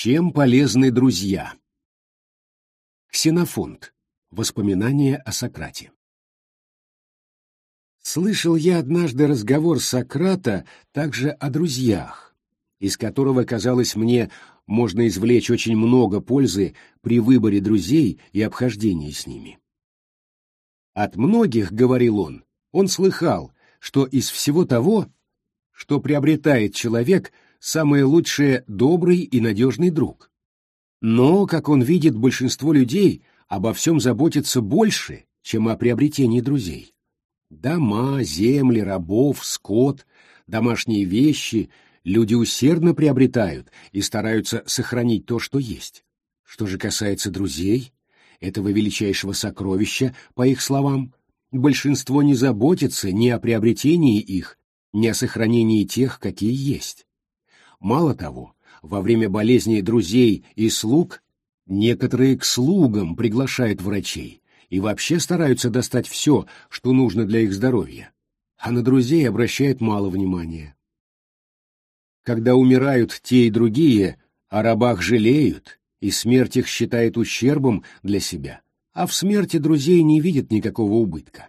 Чем полезны друзья? Ксенофонт. Воспоминания о Сократе. Слышал я однажды разговор Сократа также о друзьях, из которого, казалось мне, можно извлечь очень много пользы при выборе друзей и обхождении с ними. От многих, говорил он, он слыхал, что из всего того, что приобретает человек, самое лучшее добрый и надежный друг. Но, как он видит, большинство людей обо всем заботится больше, чем о приобретении друзей. Дома, земли, рабов, скот, домашние вещи люди усердно приобретают и стараются сохранить то, что есть. Что же касается друзей, этого величайшего сокровища, по их словам, большинство не заботится ни о приобретении их, ни о сохранении тех, какие есть. Мало того, во время болезни друзей и слуг некоторые к слугам приглашают врачей и вообще стараются достать все, что нужно для их здоровья, а на друзей обращают мало внимания. Когда умирают те и другие, о рабах жалеют, и смерть их считает ущербом для себя, а в смерти друзей не видят никакого убытка.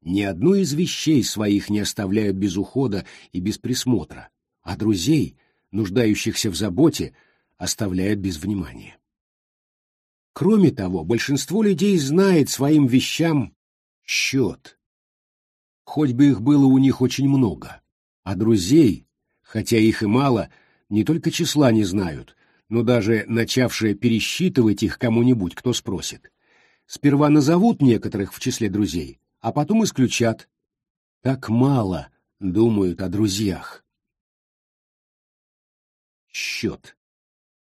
Ни одну из вещей своих не оставляют без ухода и без присмотра, а друзей, нуждающихся в заботе, оставляют без внимания. Кроме того, большинство людей знает своим вещам счет. Хоть бы их было у них очень много, а друзей, хотя их и мало, не только числа не знают, но даже начавшие пересчитывать их кому-нибудь, кто спросит. Сперва назовут некоторых в числе друзей, а потом исключат. Так мало думают о друзьях. Счет.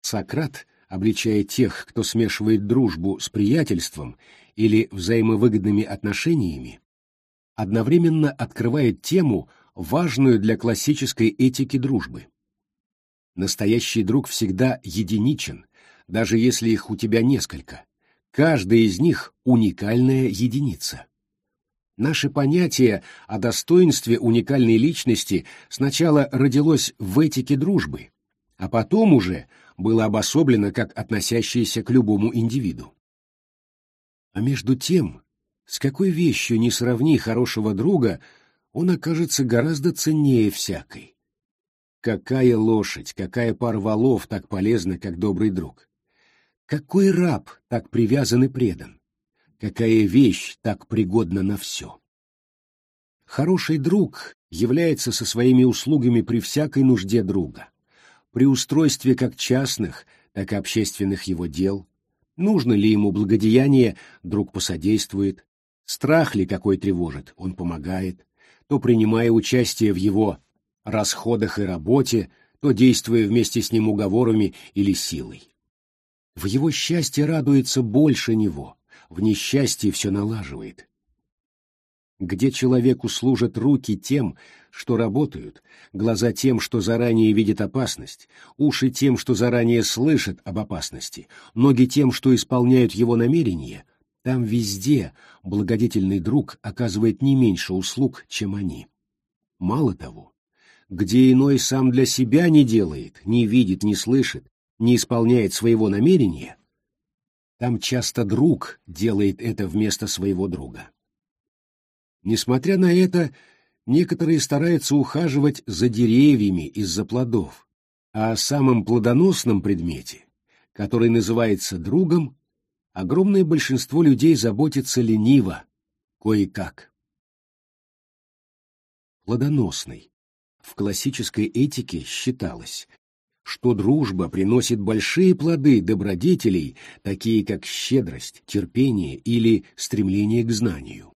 Сократ, обличая тех, кто смешивает дружбу с приятельством или взаимовыгодными отношениями, одновременно открывает тему, важную для классической этики дружбы. Настоящий друг всегда единичен, даже если их у тебя несколько. Каждый из них — уникальная единица. Наше понятие о достоинстве уникальной личности сначала родилось в этике дружбы, а потом уже было обособлено как относящееся к любому индивиду. А между тем, с какой вещью не сравни хорошего друга, он окажется гораздо ценнее всякой. Какая лошадь, какая пара валов так полезна, как добрый друг? Какой раб так привязан и предан? Какая вещь так пригодна на все? Хороший друг является со своими услугами при всякой нужде друга, при устройстве как частных, так и общественных его дел. Нужно ли ему благодеяние, друг посодействует, страх ли какой тревожит, он помогает, то принимая участие в его расходах и работе, то действуя вместе с ним уговорами или силой. В его счастье радуется больше него, в несчастье все налаживает. Где человеку служат руки тем, что работают, глаза тем, что заранее видят опасность, уши тем, что заранее слышат об опасности, ноги тем, что исполняют его намерения, там везде благодетельный друг оказывает не меньше услуг, чем они. Мало того, где иной сам для себя не делает, не видит, не слышит, не исполняет своего намерения, там часто друг делает это вместо своего друга. Несмотря на это, некоторые стараются ухаживать за деревьями из-за плодов, а о самом плодоносном предмете, который называется другом, огромное большинство людей заботится лениво, кое-как. Плодоносный в классической этике считалось, что дружба приносит большие плоды добродетелей, такие как щедрость, терпение или стремление к знанию.